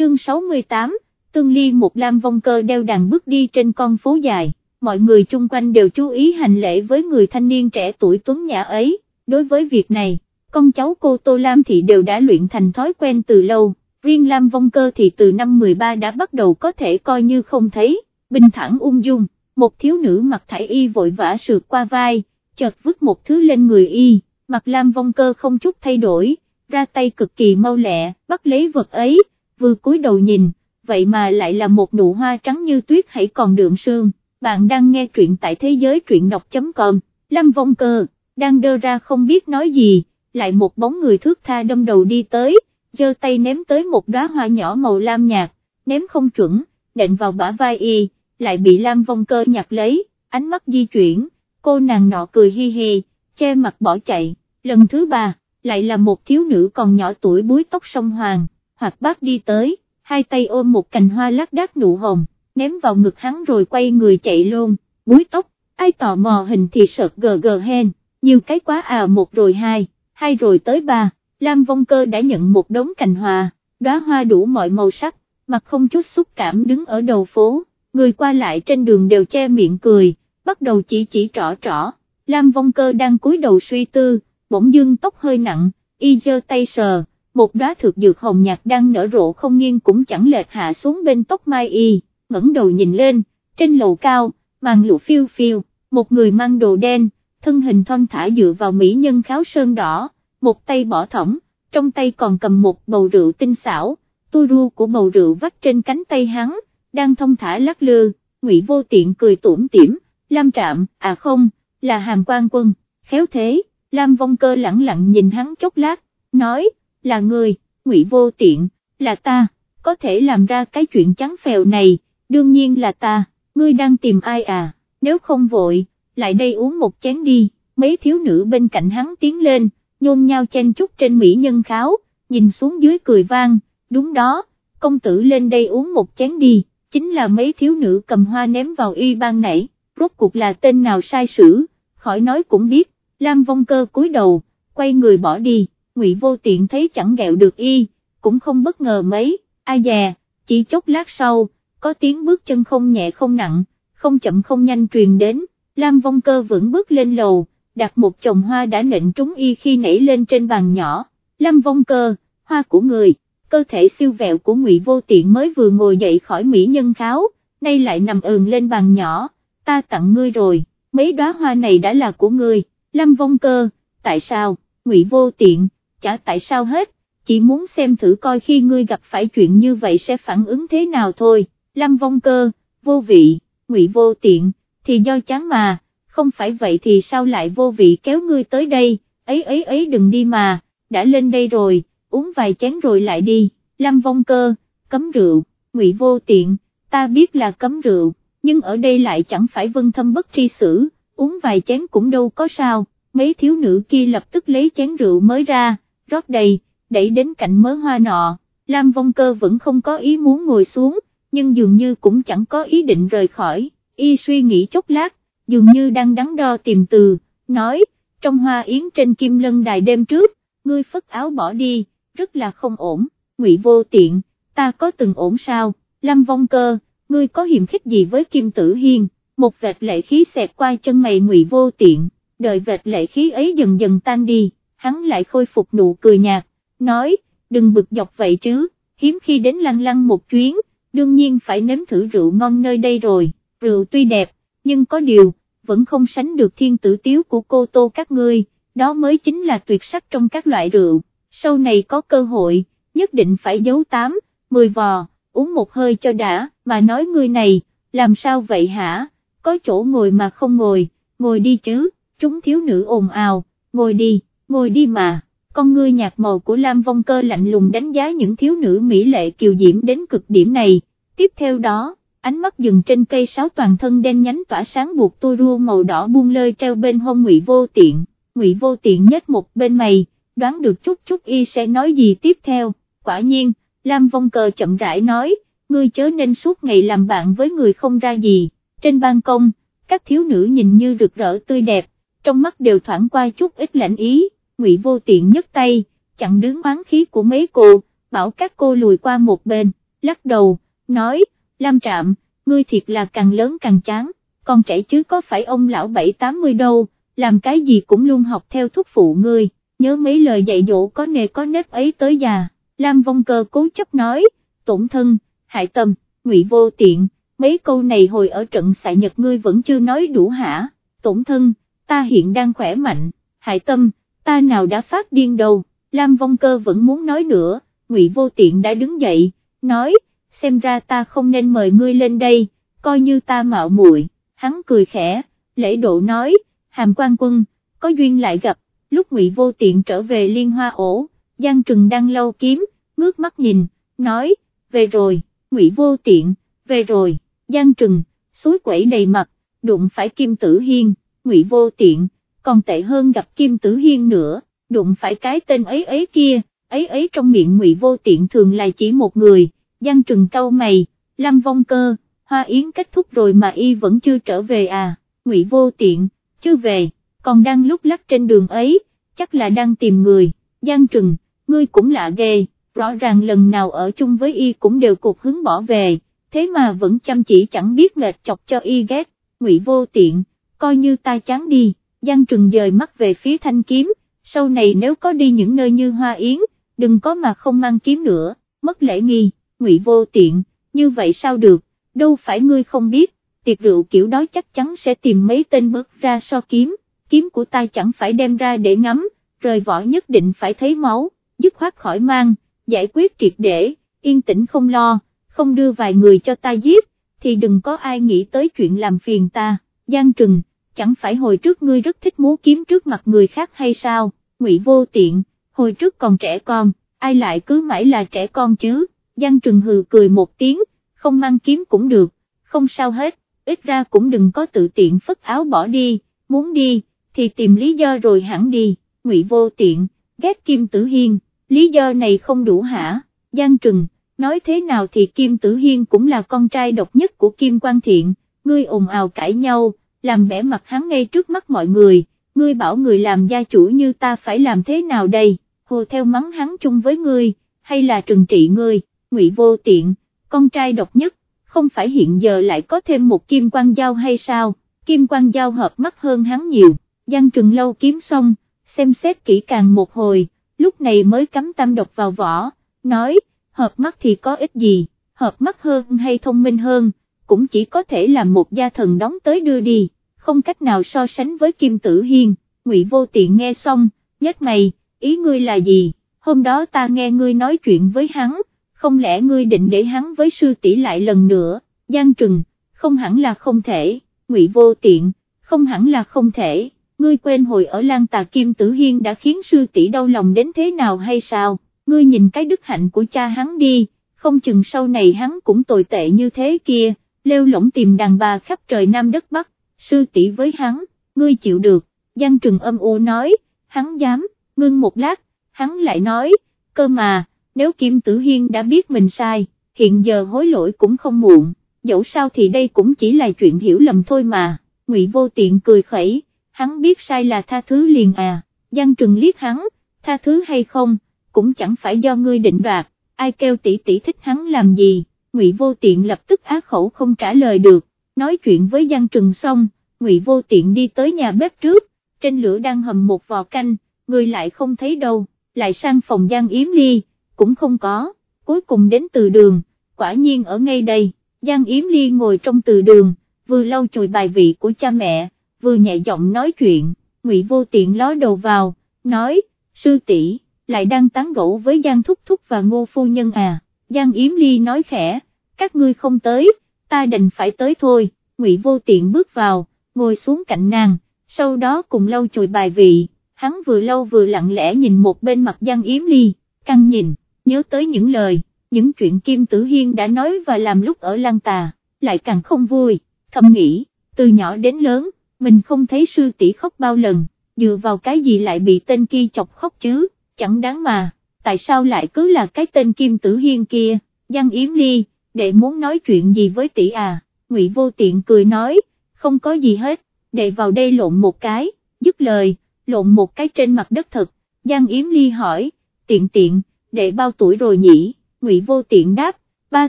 chương 68, tương ly một lam vong cơ đeo đàn bước đi trên con phố dài, mọi người chung quanh đều chú ý hành lễ với người thanh niên trẻ tuổi tuấn nhã ấy, đối với việc này, con cháu cô Tô Lam Thị đều đã luyện thành thói quen từ lâu, riêng Lam Vong Cơ thì từ năm 13 đã bắt đầu có thể coi như không thấy, bình thẳng ung dung, một thiếu nữ mặc thải y vội vã sượt qua vai, chợt vứt một thứ lên người y, mặt Lam Vong Cơ không chút thay đổi, ra tay cực kỳ mau lẹ, bắt lấy vật ấy, vừa cúi đầu nhìn, vậy mà lại là một nụ hoa trắng như tuyết hãy còn đượm sương, bạn đang nghe truyện tại thế giới truyện đọc.com, Lam Vong Cơ, đang đơ ra không biết nói gì, lại một bóng người thước tha đâm đầu đi tới, giơ tay ném tới một đóa hoa nhỏ màu lam nhạt, ném không chuẩn, nện vào bả vai y, lại bị Lam Vong Cơ nhặt lấy, ánh mắt di chuyển, cô nàng nọ cười hi hi, che mặt bỏ chạy, lần thứ ba, lại là một thiếu nữ còn nhỏ tuổi búi tóc sông hoàng, hoặc bác đi tới, hai tay ôm một cành hoa lác đác nụ hồng, ném vào ngực hắn rồi quay người chạy luôn, búi tóc, ai tò mò hình thì sợt gờ gờ hen, nhiều cái quá à một rồi hai, hai rồi tới ba, Lam Vong Cơ đã nhận một đống cành hoa, đóa hoa đủ mọi màu sắc, mặt không chút xúc cảm đứng ở đầu phố, người qua lại trên đường đều che miệng cười, bắt đầu chỉ chỉ trỏ trỏ, Lam Vong Cơ đang cúi đầu suy tư, bỗng dưng tóc hơi nặng, y giơ tay sờ, một đóa thực dược hồng nhạt đang nở rộ không nghiêng cũng chẳng lệch hạ xuống bên tóc mai y, ngẩng đầu nhìn lên, trên lầu cao, màn lụa phiêu phiêu, một người mang đồ đen, thân hình thon thả dựa vào mỹ nhân kháo sơn đỏ, một tay bỏ thõng, trong tay còn cầm một bầu rượu tinh xảo, tu ru của bầu rượu vắt trên cánh tay hắn, đang thông thả lắc lư, ngụy vô tiện cười tủm tỉm, Lam Trạm, à không, là hàm quan quân, khéo thế, Lam Vong Cơ lẳng lặng nhìn hắn chốc lát, nói, là người, ngụy vô tiện, là ta, có thể làm ra cái chuyện trắng phèo này, đương nhiên là ta, ngươi đang tìm ai à, nếu không vội, lại đây uống một chén đi, mấy thiếu nữ bên cạnh hắn tiến lên, nhôn nhau chen chúc trên mỹ nhân kháo, nhìn xuống dưới cười vang, đúng đó, công tử lên đây uống một chén đi, chính là mấy thiếu nữ cầm hoa ném vào y ban nãy, rốt cuộc là tên nào sai sử, khỏi nói cũng biết, Lam Vong Cơ cúi đầu, quay người bỏ đi, Ngụy Vô Tiện thấy chẳng gẹo được y, cũng không bất ngờ mấy, ai dè, chỉ chốc lát sau, có tiếng bước chân không nhẹ không nặng, không chậm không nhanh truyền đến, Lam Vong Cơ vững bước lên lầu, đặt một chồng hoa đã nện trúng y khi nảy lên trên bàn nhỏ, Lam Vong Cơ, hoa của người, cơ thể siêu vẹo của Ngụy Vô Tiện mới vừa ngồi dậy khỏi mỹ nhân kháo, nay lại nằm ườn lên bàn nhỏ, ta tặng ngươi rồi, mấy đóa hoa này đã là của ngươi, Lam Vong Cơ, tại sao, Ngụy Vô Tiện, chả tại sao hết, chỉ muốn xem thử coi khi ngươi gặp phải chuyện như vậy sẽ phản ứng thế nào thôi, Lâm Vong Cơ, vô vị, Ngụy Vô Tiện, thì do chán mà, không phải vậy thì sao lại vô vị kéo ngươi tới đây, ấy ấy ấy đừng đi mà, đã lên đây rồi, uống vài chén rồi lại đi, Lâm Vong Cơ, cấm rượu, Ngụy Vô Tiện, ta biết là cấm rượu, nhưng ở đây lại chẳng phải vân thâm bất tri xử, uống vài chén cũng đâu có sao, mấy thiếu nữ kia lập tức lấy chén rượu mới ra, rót đầy, đẩy đến cạnh mớ hoa nọ, Lam Vong Cơ vẫn không có ý muốn ngồi xuống, nhưng dường như cũng chẳng có ý định rời khỏi, y suy nghĩ chốc lát, dường như đang đắn đo tìm từ, nói, trong hoa yến trên kim lân đài đêm trước, ngươi phất áo bỏ đi, rất là không ổn, ngụy vô tiện, ta có từng ổn sao, Lam Vong Cơ, ngươi có hiểm khích gì với Kim Tử Hiên, một vệt lệ khí xẹt qua chân mày ngụy vô tiện, đợi vệt lệ khí ấy dần dần tan đi, hắn lại khôi phục nụ cười nhạt, nói, đừng bực dọc vậy chứ, hiếm khi đến lăng lăng một chuyến, đương nhiên phải nếm thử rượu ngon nơi đây rồi, rượu tuy đẹp, nhưng có điều, vẫn không sánh được thiên tử tiếu của cô tô các ngươi, đó mới chính là tuyệt sắc trong các loại rượu, sau này có cơ hội, nhất định phải giấu tám, mười vò, uống một hơi cho đã, mà nói ngươi này, làm sao vậy hả, có chỗ ngồi mà không ngồi, ngồi đi chứ, chúng thiếu nữ ồn ào, ngồi đi, ngồi đi mà, con ngươi nhạt màu của Lam Vong Cơ lạnh lùng đánh giá những thiếu nữ mỹ lệ kiều diễm đến cực điểm này, tiếp theo đó, ánh mắt dừng trên cây sáo toàn thân đen nhánh tỏa sáng buộc tua rua màu đỏ buông lơi treo bên hông ngụy vô tiện, ngụy vô tiện nhếch một bên mày, đoán được chút chút y sẽ nói gì tiếp theo, quả nhiên, Lam Vong Cơ chậm rãi nói, ngươi chớ nên suốt ngày làm bạn với người không ra gì, trên ban công, các thiếu nữ nhìn như rực rỡ tươi đẹp, trong mắt đều thoảng qua chút ít lạnh ý, ngụy vô tiện nhấc tay, chặn đứng oán khí của mấy cô, bảo các cô lùi qua một bên, lắc đầu, nói, Lam Trạm, ngươi thiệt là càng lớn càng chán, con trẻ chứ có phải ông lão bảy tám mươi đâu, làm cái gì cũng luôn học theo thúc phụ ngươi, nhớ mấy lời dạy dỗ có nề có nếp ấy tới già, Lam Vong Cơ cố chấp nói, tổn thân, hại tâm, ngụy vô tiện, mấy câu này hồi ở trận xạ nhật ngươi vẫn chưa nói đủ hả, tổn thân, ta hiện đang khỏe mạnh, hại tâm, ta nào đã phát điên đâu, Lam Vong Cơ vẫn muốn nói nữa, ngụy vô tiện đã đứng dậy, nói, xem ra ta không nên mời ngươi lên đây, coi như ta mạo muội. hắn cười khẽ, lễ độ nói, hàm quan quân, có duyên lại gặp, lúc ngụy vô tiện trở về liên hoa ổ, Giang Trừng đang lâu kiếm, ngước mắt nhìn, nói, về rồi, ngụy vô tiện, về rồi, Giang Trừng, suối quẩy đầy mặt, đụng phải Kim Tử Hiên, ngụy vô tiện, còn tệ hơn gặp Kim Tử Hiên nữa, đụng phải cái tên ấy ấy kia, ấy ấy trong miệng ngụy vô tiện thường là chỉ một người, Giang Trừng cau mày, Lâm Vong Cơ, Hoa Yến kết thúc rồi mà y vẫn chưa trở về à, ngụy vô tiện, chưa về, còn đang lúc lắc trên đường ấy, chắc là đang tìm người, Giang Trừng, ngươi cũng lạ ghê, rõ ràng lần nào ở chung với y cũng đều cục hứng bỏ về, thế mà vẫn chăm chỉ chẳng biết mệt chọc cho y ghét, ngụy vô tiện, coi như ta chán đi, Giang Trừng dời mắt về phía thanh kiếm, sau này nếu có đi những nơi như Hoa Yến, đừng có mà không mang kiếm nữa, mất lễ nghi, ngụy vô tiện, như vậy sao được, đâu phải ngươi không biết, tiệc rượu kiểu đó chắc chắn sẽ tìm mấy tên bước ra so kiếm, kiếm của ta chẳng phải đem ra để ngắm, rời vỏ nhất định phải thấy máu, dứt khoát khỏi mang, giải quyết triệt để, yên tĩnh không lo, không đưa vài người cho ta giết, thì đừng có ai nghĩ tới chuyện làm phiền ta, Giang Trừng, chẳng phải hồi trước ngươi rất thích múa kiếm trước mặt người khác hay sao, ngụy vô tiện, hồi trước còn trẻ con, ai lại cứ mãi là trẻ con chứ, Giang Trừng hừ cười một tiếng, không mang kiếm cũng được, không sao hết, ít ra cũng đừng có tự tiện phất áo bỏ đi, muốn đi, thì tìm lý do rồi hẳn đi, ngụy vô tiện, ghét Kim Tử Hiên, lý do này không đủ hả, Giang Trừng, nói thế nào thì Kim Tử Hiên cũng là con trai độc nhất của Kim Quang Thiện, ngươi ồn ào cãi nhau, làm vẻ mặt hắn ngay trước mắt mọi người, ngươi bảo người làm gia chủ như ta phải làm thế nào đây, hồ theo mắng hắn chung với ngươi, hay là trừng trị ngươi, ngụy vô tiện, con trai độc nhất, không phải hiện giờ lại có thêm một kim quan giao hay sao, kim quan giao hợp mắt hơn hắn nhiều, Giang Trừng lâu kiếm xong, xem xét kỹ càng một hồi, lúc này mới cắm tam độc vào vỏ, nói, hợp mắt thì có ích gì, hợp mắt hơn hay thông minh hơn, cũng chỉ có thể là một gia thần đóng tới đưa đi, không cách nào so sánh với Kim Tử Hiên, Ngụy Vô Tiện nghe xong, nhếch mày, ý ngươi là gì, hôm đó ta nghe ngươi nói chuyện với hắn, không lẽ ngươi định để hắn với sư tỷ lại lần nữa, Giang Trừng, không hẳn là không thể, Ngụy Vô Tiện, không hẳn là không thể, ngươi quên hồi ở Lan Tà Kim Tử Hiên đã khiến sư tỷ đau lòng đến thế nào hay sao, ngươi nhìn cái đức hạnh của cha hắn đi, không chừng sau này hắn cũng tồi tệ như thế kia, lêu lỏng tìm đàn bà khắp trời Nam đất Bắc, sư tỷ với hắn, ngươi chịu được, Giang Trừng âm u nói, hắn dám, ngưng một lát, hắn lại nói, cơ mà, nếu Kim Tử Hiên đã biết mình sai, hiện giờ hối lỗi cũng không muộn, dẫu sao thì đây cũng chỉ là chuyện hiểu lầm thôi mà, Ngụy Vô Tiện cười khẩy, hắn biết sai là tha thứ liền à, Giang Trừng liếc hắn, tha thứ hay không, cũng chẳng phải do ngươi định đoạt, ai kêu tỷ tỷ thích hắn làm gì, Ngụy Vô Tiện lập tức á khẩu không trả lời được, nói chuyện với Giang Trừng xong, Ngụy Vô Tiện đi tới nhà bếp trước, trên lửa đang hầm một vò canh, người lại không thấy đâu, lại sang phòng Giang Yếm Ly, cũng không có, cuối cùng đến từ đường, quả nhiên ở ngay đây, Giang Yếm Ly ngồi trong từ đường, vừa lau chùi bài vị của cha mẹ, vừa nhẹ giọng nói chuyện, Ngụy Vô Tiện ló đầu vào, nói, sư tỷ lại đang tán gẫu với Giang Thúc Thúc và Ngô Phu Nhân à, Giang Yếm Ly nói khẽ, các ngươi không tới, ta đành phải tới thôi, Ngụy Vô Tiện bước vào, ngồi xuống cạnh nàng, sau đó cùng lau chùi bài vị, hắn vừa lâu vừa lặng lẽ nhìn một bên mặt Giang Yếm Ly, căng nhìn, nhớ tới những lời, những chuyện Kim Tử Hiên đã nói và làm lúc ở Lăng Tà, lại càng không vui, thầm nghĩ, từ nhỏ đến lớn, mình không thấy sư tỷ khóc bao lần, dựa vào cái gì lại bị tên kia chọc khóc chứ, chẳng đáng mà, tại sao lại cứ là cái tên Kim Tử Hiên kia, Giang Yếm Ly, đệ muốn nói chuyện gì với tỷ à, Ngụy Vô Tiện cười nói, không có gì hết, đệ vào đây lộn một cái, dứt lời, lộn một cái trên mặt đất thật, Giang Yếm Ly hỏi, tiện tiện, đệ bao tuổi rồi nhỉ, Ngụy Vô Tiện đáp, ba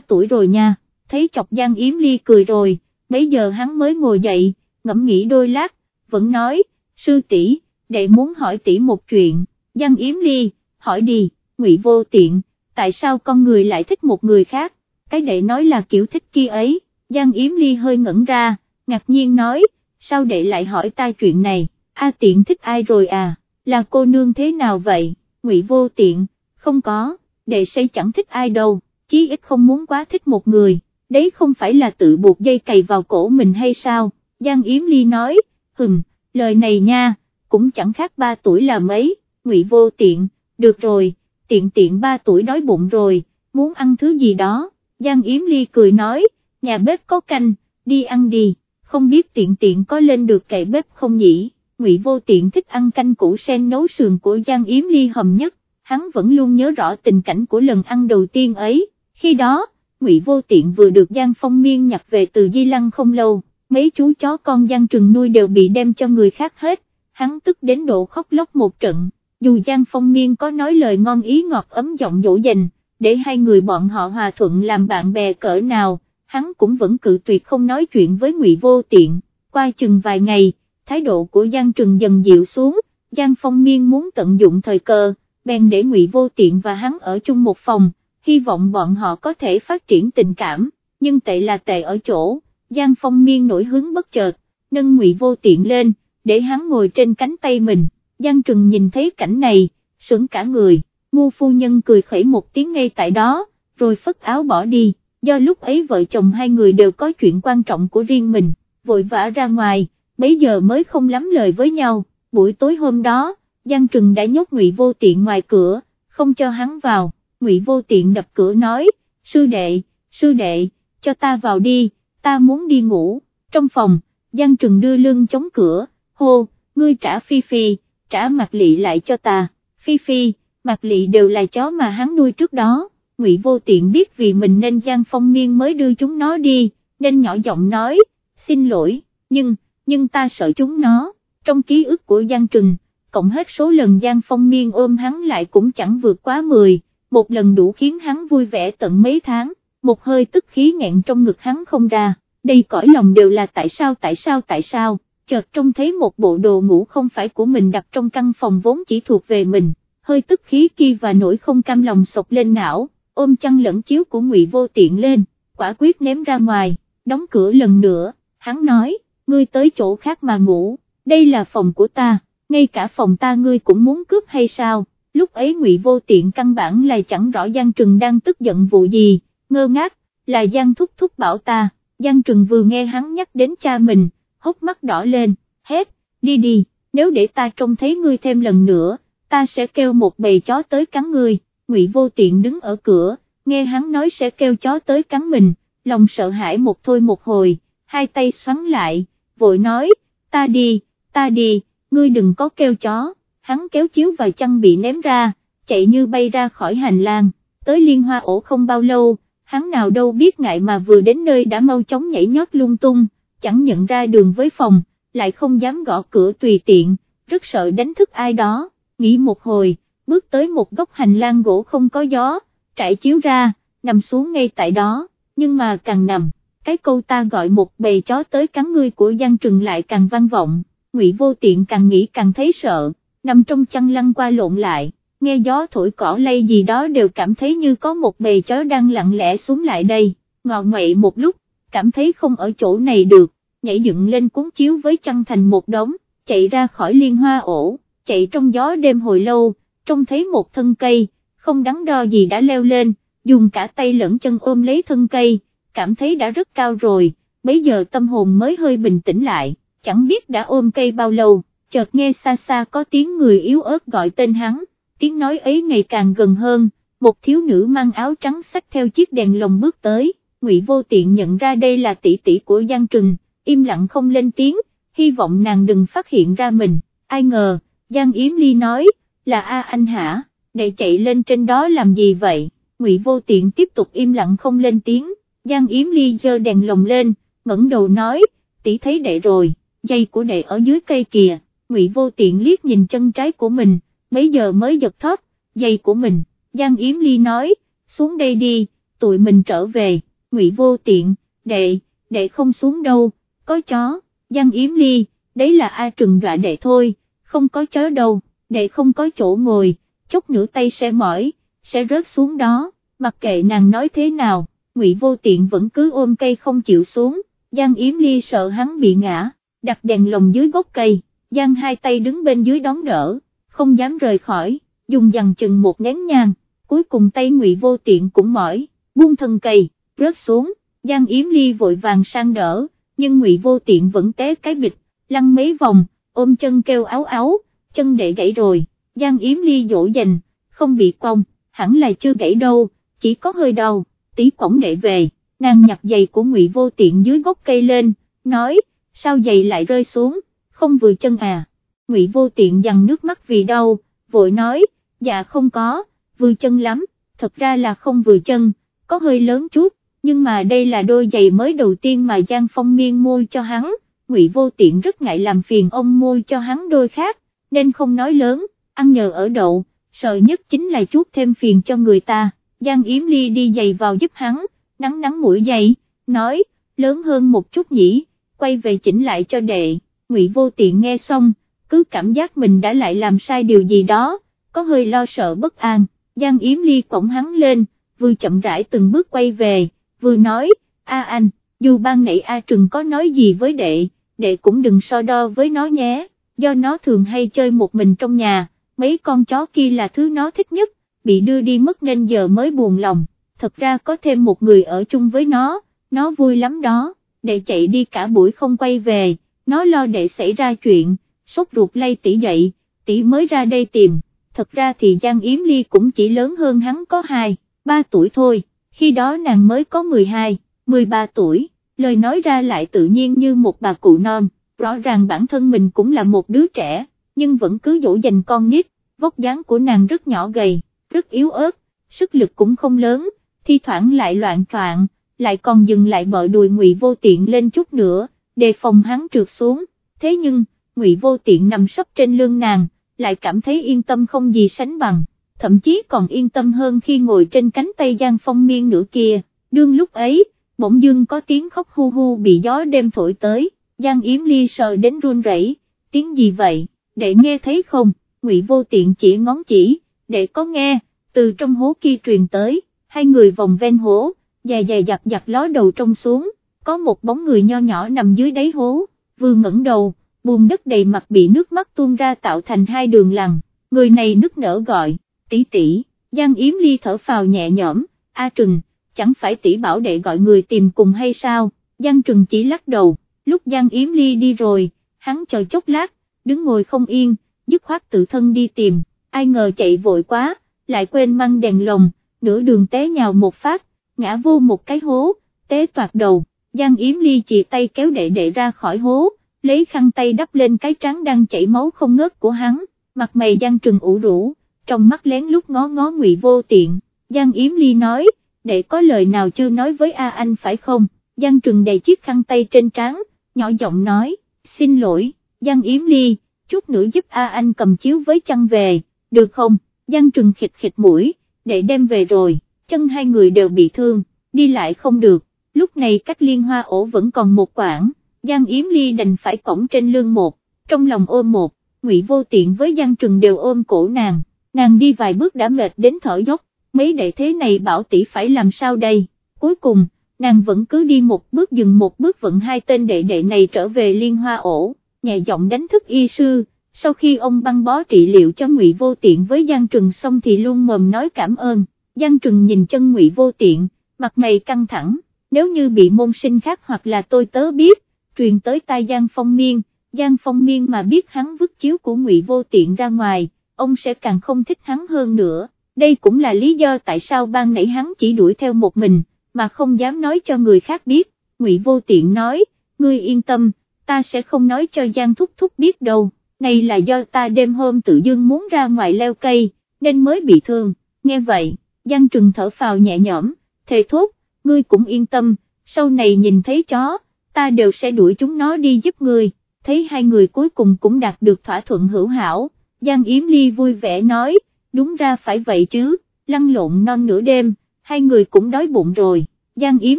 tuổi rồi nha, thấy chọc Giang Yếm Ly cười rồi, bấy giờ hắn mới ngồi dậy, ngẫm nghĩ đôi lát, vẫn nói, sư tỷ, đệ muốn hỏi tỷ một chuyện, Giang Yếm Ly, hỏi đi, ngụy vô tiện, tại sao con người lại thích một người khác, cái đệ nói là kiểu thích kia ấy, Giang Yếm Ly hơi ngẩn ra, ngạc nhiên nói, sao đệ lại hỏi ta chuyện này, A tiện thích ai rồi à, là cô nương thế nào vậy, ngụy vô tiện, không có, đệ say chẳng thích ai đâu, chí ít không muốn quá thích một người, đấy không phải là tự buộc dây cày vào cổ mình hay sao, Giang Yếm Ly nói, hừm, lời này nha, cũng chẳng khác ba tuổi là mấy, ngụy vô tiện, được rồi, tiện tiện ba tuổi đói bụng rồi, muốn ăn thứ gì đó, Giang Yếm Ly cười nói, nhà bếp có canh, đi ăn đi, không biết tiện tiện có lên được kệ bếp không nhỉ, ngụy vô tiện thích ăn canh củ sen nấu sườn của Giang Yếm Ly hầm nhất, hắn vẫn luôn nhớ rõ tình cảnh của lần ăn đầu tiên ấy, khi đó, ngụy vô tiện vừa được Giang Phong Miên nhặt về từ Di Lăng không lâu, mấy chú chó con Giang Trừng nuôi đều bị đem cho người khác hết, hắn tức đến độ khóc lóc một trận, dù Giang Phong Miên có nói lời ngon ý ngọt ấm giọng dỗ dành, để hai người bọn họ hòa thuận làm bạn bè cỡ nào, hắn cũng vẫn cự tuyệt không nói chuyện với Ngụy Vô Tiện, qua chừng vài ngày, thái độ của Giang Trừng dần dịu xuống, Giang Phong Miên muốn tận dụng thời cơ, bèn để Ngụy Vô Tiện và hắn ở chung một phòng, hy vọng bọn họ có thể phát triển tình cảm, nhưng tệ là tệ ở chỗ, Giang Phong Miên nổi hứng bất chợt, nâng Ngụy Vô Tiện lên, để hắn ngồi trên cánh tay mình, Giang Trừng nhìn thấy cảnh này, sững cả người, ngu phu nhân cười khẩy một tiếng ngay tại đó, rồi phất áo bỏ đi, do lúc ấy vợ chồng hai người đều có chuyện quan trọng của riêng mình, vội vã ra ngoài, bấy giờ mới không lắm lời với nhau, buổi tối hôm đó, Giang Trừng đã nhốt Ngụy Vô Tiện ngoài cửa, không cho hắn vào, Ngụy Vô Tiện đập cửa nói, sư đệ, sư đệ, cho ta vào đi, ta muốn đi ngủ, trong phòng, Giang Trừng đưa lưng chống cửa, hô, ngươi trả Phi Phi, trả mặt lị lại cho ta, Phi Phi, mặt lị đều là chó mà hắn nuôi trước đó, Ngụy Vô Tiện biết vì mình nên Giang Phong Miên mới đưa chúng nó đi, nên nhỏ giọng nói, xin lỗi, nhưng, nhưng ta sợ chúng nó, trong ký ức của Giang Trừng, cộng hết số lần Giang Phong Miên ôm hắn lại cũng chẳng vượt quá 10, một lần đủ khiến hắn vui vẻ tận mấy tháng, một hơi tức khí nghẹn trong ngực hắn không ra, đây cõi lòng đều là tại sao tại sao tại sao, chợt trông thấy một bộ đồ ngủ không phải của mình đặt trong căn phòng vốn chỉ thuộc về mình, hơi tức khí kia và nỗi không cam lòng sộc lên não, ôm chăn lẫn chiếu của ngụy vô tiện lên, quả quyết ném ra ngoài, đóng cửa lần nữa, hắn nói, ngươi tới chỗ khác mà ngủ, đây là phòng của ta, ngay cả phòng ta ngươi cũng muốn cướp hay sao, lúc ấy ngụy vô tiện căn bản là chẳng rõ Giang Trừng đang tức giận vụ gì, ngơ ngác, là Giang thúc thúc bảo ta, Giang Trừng vừa nghe hắn nhắc đến cha mình, hốc mắt đỏ lên, hết, đi đi, nếu để ta trông thấy ngươi thêm lần nữa, ta sẽ kêu một bầy chó tới cắn ngươi, Ngụy Vô Tiện đứng ở cửa, nghe hắn nói sẽ kêu chó tới cắn mình, lòng sợ hãi một thôi một hồi, hai tay xoắn lại, vội nói, ta đi, ta đi, ngươi đừng có kêu chó, hắn kéo chiếu và chăn bị ném ra, chạy như bay ra khỏi hành lang, tới liên hoa ổ không bao lâu, hắn nào đâu biết ngại mà vừa đến nơi đã mau chóng nhảy nhót lung tung, chẳng nhận ra đường với phòng, lại không dám gõ cửa tùy tiện, rất sợ đánh thức ai đó, nghĩ một hồi, bước tới một góc hành lang gỗ không có gió, trải chiếu ra, nằm xuống ngay tại đó, nhưng mà càng nằm, cái câu ta gọi một bầy chó tới cắn ngươi của Giang Trừng lại càng vang vọng, ngụy vô tiện càng nghĩ càng thấy sợ, nằm trong chăn lăn qua lộn lại, nghe gió thổi cỏ lay gì đó đều cảm thấy như có một bầy chó đang lặng lẽ xuống lại đây, ngọ ngoậy một lúc, cảm thấy không ở chỗ này được, nhảy dựng lên cuốn chiếu với chăn thành một đống, chạy ra khỏi liên hoa ổ, chạy trong gió đêm hồi lâu, trông thấy một thân cây, không đắn đo gì đã leo lên, dùng cả tay lẫn chân ôm lấy thân cây, cảm thấy đã rất cao rồi, bấy giờ tâm hồn mới hơi bình tĩnh lại, chẳng biết đã ôm cây bao lâu, chợt nghe xa xa có tiếng người yếu ớt gọi tên hắn, tiếng nói ấy ngày càng gần hơn, một thiếu nữ mang áo trắng xách theo chiếc đèn lồng bước tới, Ngụy Vô Tiện nhận ra đây là tỷ tỷ của Giang Trừng, im lặng không lên tiếng, hy vọng nàng đừng phát hiện ra mình, ai ngờ, Giang Yếm Ly nói, là A anh hả, để chạy lên trên đó làm gì vậy, Ngụy Vô Tiện tiếp tục im lặng không lên tiếng, Giang Yếm Ly giơ đèn lồng lên, ngẩng đầu nói, tỷ thấy đệ rồi, dây của đệ ở dưới cây kìa, Ngụy Vô Tiện liếc nhìn chân trái của mình, mấy giờ mới giật thoát dây của mình, Giang Yếm Ly nói, xuống đây đi, tụi mình trở về, ngụy vô tiện, đệ, đệ không xuống đâu, có chó, Giang Yếm Ly, đấy là A Trừng dọa đệ thôi, không có chó đâu, đệ không có chỗ ngồi, chốc nửa tay sẽ mỏi, sẽ rớt xuống đó, mặc kệ nàng nói thế nào, ngụy vô tiện vẫn cứ ôm cây không chịu xuống, Giang Yếm Ly sợ hắn bị ngã, đặt đèn lồng dưới gốc cây, Giang hai tay đứng bên dưới đón đỡ, không dám rời khỏi, dùng dằn chừng một nén nhang, cuối cùng tay ngụy vô tiện cũng mỏi, buông thân cây, rớt xuống, Giang Yếm Ly vội vàng sang đỡ, nhưng ngụy vô tiện vẫn té cái bịch, lăn mấy vòng, ôm chân kêu áo áo, chân đệ gãy rồi, Giang Yếm Ly dỗ dành, không bị cong, hẳn là chưa gãy đâu, chỉ có hơi đau, tí cổng đệ về, nàng nhặt giày của ngụy vô tiện dưới gốc cây lên, nói, sao giày lại rơi xuống, không vừa chân à, ngụy vô tiện dằn nước mắt vì đau, vội nói, dạ không có, vừa chân lắm, thật ra là không vừa chân, có hơi lớn chút, nhưng mà đây là đôi giày mới đầu tiên mà Giang Phong Miên môi cho hắn, Ngụy Vô Tiện rất ngại làm phiền ông môi cho hắn đôi khác, nên không nói lớn, ăn nhờ ở đậu, sợ nhất chính là chút thêm phiền cho người ta, Giang Yếm Ly đi giày vào giúp hắn, nắng nắng mũi giày, nói, lớn hơn một chút nhỉ, quay về chỉnh lại cho đệ, Ngụy Vô Tiện nghe xong, cứ cảm giác mình đã lại làm sai điều gì đó, có hơi lo sợ bất an, Giang Yếm Ly cổng hắn lên, vừa chậm rãi từng bước quay về, vừa nói, a anh, dù ban nãy A Trừng có nói gì với đệ, đệ cũng đừng so đo với nó nhé, do nó thường hay chơi một mình trong nhà, mấy con chó kia là thứ nó thích nhất, bị đưa đi mất nên giờ mới buồn lòng, thật ra có thêm một người ở chung với nó, nó vui lắm đó, đệ chạy đi cả buổi không quay về, nó lo đệ xảy ra chuyện, sốt ruột lay tỷ dậy, tỷ mới ra đây tìm, thật ra thì Giang Yếm Ly cũng chỉ lớn hơn hắn có 2, 3 tuổi thôi khi đó nàng mới có 12, 13 tuổi, lời nói ra lại tự nhiên như một bà cụ non, rõ ràng bản thân mình cũng là một đứa trẻ, nhưng vẫn cứ dỗ dành con nít, vóc dáng của nàng rất nhỏ gầy, rất yếu ớt, sức lực cũng không lớn, thi thoảng lại loạn troạn, lại còn dừng lại bợ đùi ngụy vô tiện lên chút nữa, đề phòng hắn trượt xuống, thế nhưng, ngụy vô tiện nằm sấp trên lưng nàng, lại cảm thấy yên tâm không gì sánh bằng thậm chí còn yên tâm hơn khi ngồi trên cánh tay Giang Phong Miên nữa kia, đương lúc ấy, bỗng dưng có tiếng khóc hu hu bị gió đêm thổi tới, Giang Yếm Ly sờ đến run rẩy, tiếng gì vậy, để nghe thấy không, Ngụy Vô Tiện chỉ ngón chỉ, để có nghe, từ trong hố kia truyền tới, hai người vòng ven hố, dài dài giặt giặt ló đầu trong xuống, có một bóng người nho nhỏ nằm dưới đáy hố, vừa ngẩng đầu, bùn đất đầy mặt bị nước mắt tuôn ra tạo thành hai đường lằn, người này nức nở gọi, tỷ tỷ, Giang Yếm Ly thở phào nhẹ nhõm, A Trừng, chẳng phải tỷ bảo đệ gọi người tìm cùng hay sao, Giang Trừng chỉ lắc đầu, lúc Giang Yếm Ly đi rồi, hắn chờ chốc lát, đứng ngồi không yên, dứt khoát tự thân đi tìm, ai ngờ chạy vội quá, lại quên mang đèn lồng, nửa đường té nhào một phát, ngã vô một cái hố, té toạt đầu, Giang Yếm Ly chỉ tay kéo đệ đệ ra khỏi hố, lấy khăn tay đắp lên cái trắng đang chảy máu không ngớt của hắn, mặt mày Giang Trừng ủ rũ, trong mắt lén lúc ngó ngó ngụy vô tiện, Giang Yếm Ly nói, để có lời nào chưa nói với A Anh phải không, Giang Trừng đầy chiếc khăn tay trên trán, nhỏ giọng nói, xin lỗi, Giang Yếm Ly, chút nữa giúp A Anh cầm chiếu với chăn về, được không, Giang Trừng khịt khịt mũi, để đem về rồi, chân hai người đều bị thương, đi lại không được, lúc này cách liên hoa ổ vẫn còn một quãng, Giang Yếm Ly đành phải cổng trên lưng một, trong lòng ôm một, Ngụy Vô Tiện với Giang Trừng đều ôm cổ nàng nàng đi vài bước đã mệt đến thở dốc, mấy đệ thế này bảo tỷ phải làm sao đây, cuối cùng, nàng vẫn cứ đi một bước dừng một bước vận hai tên đệ đệ này trở về liên hoa ổ, nhẹ giọng đánh thức y sư, sau khi ông băng bó trị liệu cho ngụy vô tiện với Giang Trừng xong thì luôn mồm nói cảm ơn, Giang Trừng nhìn chân ngụy vô tiện, mặt mày căng thẳng, nếu như bị môn sinh khác hoặc là tôi tớ biết, truyền tới tai Giang Phong Miên, Giang Phong Miên mà biết hắn vứt chiếu của ngụy vô tiện ra ngoài ông sẽ càng không thích hắn hơn nữa, đây cũng là lý do tại sao ban nãy hắn chỉ đuổi theo một mình, mà không dám nói cho người khác biết, Ngụy Vô Tiện nói, ngươi yên tâm, ta sẽ không nói cho Giang Thúc Thúc biết đâu, này là do ta đêm hôm tự dưng muốn ra ngoài leo cây, nên mới bị thương, nghe vậy, Giang Trừng thở phào nhẹ nhõm, thề thốt, ngươi cũng yên tâm, sau này nhìn thấy chó, ta đều sẽ đuổi chúng nó đi giúp ngươi, thấy hai người cuối cùng cũng đạt được thỏa thuận hữu hảo Giang Yếm Ly vui vẻ nói, đúng ra phải vậy chứ, lăn lộn non nửa đêm, hai người cũng đói bụng rồi, Giang Yếm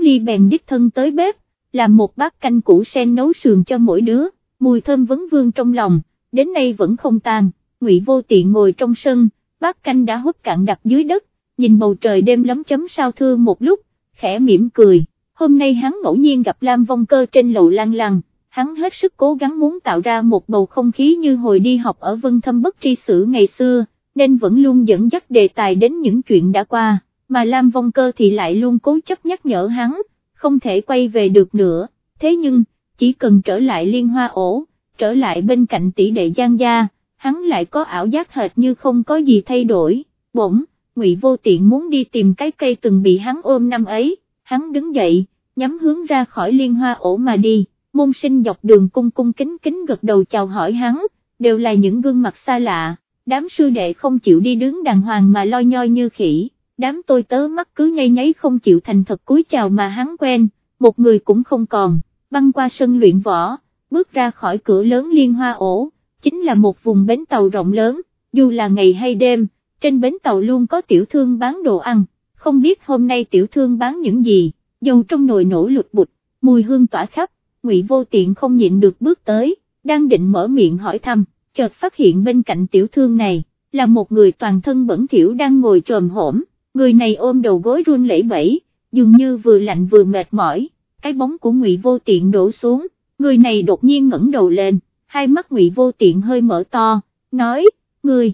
Ly bèn đích thân tới bếp, làm một bát canh củ sen nấu sườn cho mỗi đứa, mùi thơm vấn vương trong lòng, đến nay vẫn không tan, Ngụy Vô Tiện ngồi trong sân, bát canh đã hút cạn đặt dưới đất, nhìn bầu trời đêm lấm chấm sao thưa một lúc, khẽ mỉm cười, hôm nay hắn ngẫu nhiên gặp Lam Vong Cơ trên lầu lan lăng, hắn hết sức cố gắng muốn tạo ra một bầu không khí như hồi đi học ở Vân Thâm Bất Tri Sử ngày xưa, nên vẫn luôn dẫn dắt đề tài đến những chuyện đã qua, mà Lam Vong Cơ thì lại luôn cố chấp nhắc nhở hắn, không thể quay về được nữa, thế nhưng, chỉ cần trở lại liên hoa ổ, trở lại bên cạnh tỷ đệ Giang Gia, hắn lại có ảo giác hệt như không có gì thay đổi, bỗng, Ngụy Vô Tiện muốn đi tìm cái cây từng bị hắn ôm năm ấy, hắn đứng dậy, nhắm hướng ra khỏi liên hoa ổ mà đi, môn sinh dọc đường cung cung kính kính gật đầu chào hỏi hắn, đều là những gương mặt xa lạ, đám sư đệ không chịu đi đứng đàng hoàng mà lo nhoi như khỉ, đám tôi tớ mắt cứ nhây nháy không chịu thành thật cúi chào mà hắn quen, một người cũng không còn, băng qua sân luyện võ, bước ra khỏi cửa lớn liên hoa ổ, chính là một vùng bến tàu rộng lớn, dù là ngày hay đêm, trên bến tàu luôn có tiểu thương bán đồ ăn, không biết hôm nay tiểu thương bán những gì, dầu trong nồi nổ lụt bụt, mùi hương tỏa khắp, ngụy vô tiện không nhịn được bước tới, đang định mở miệng hỏi thăm, chợt phát hiện bên cạnh tiểu thương này, là một người toàn thân bẩn thỉu đang ngồi trồm hổm, người này ôm đầu gối run lẩy bẩy, dường như vừa lạnh vừa mệt mỏi, cái bóng của ngụy vô tiện đổ xuống, người này đột nhiên ngẩng đầu lên, hai mắt ngụy vô tiện hơi mở to, nói, người,